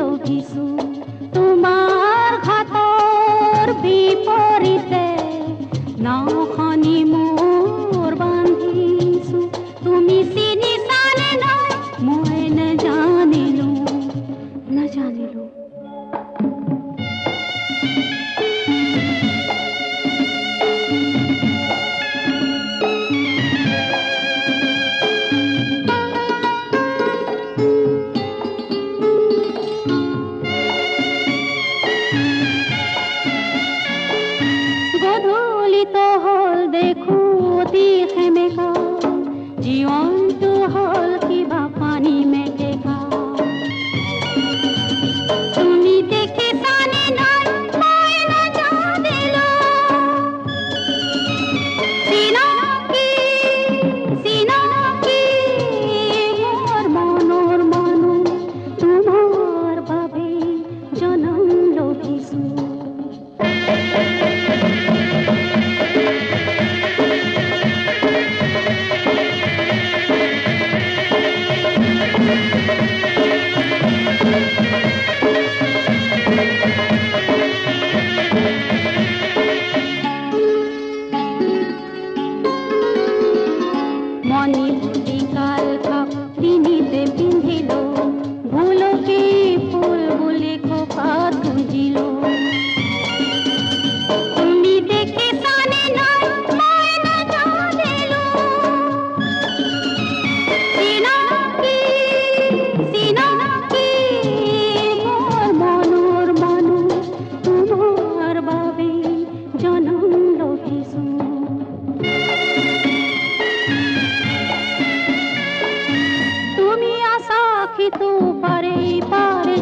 লভিছো তোমাৰ ঘাটৰ বিপৰীতে নাওখনি মোৰ जीवन নাজানিলো চিনাকি চিনাকি মোৰ মনৰ মানুহ তোমাৰ বাবে জনম লভিছো সিটো পাৰে পাৰে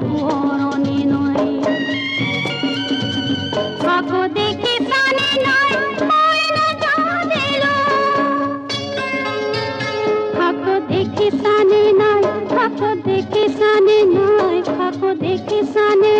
পুৰণি নৈ আকৌ দেখিছানে নাই আকৌ দেখিছানে নাই দেখিছানে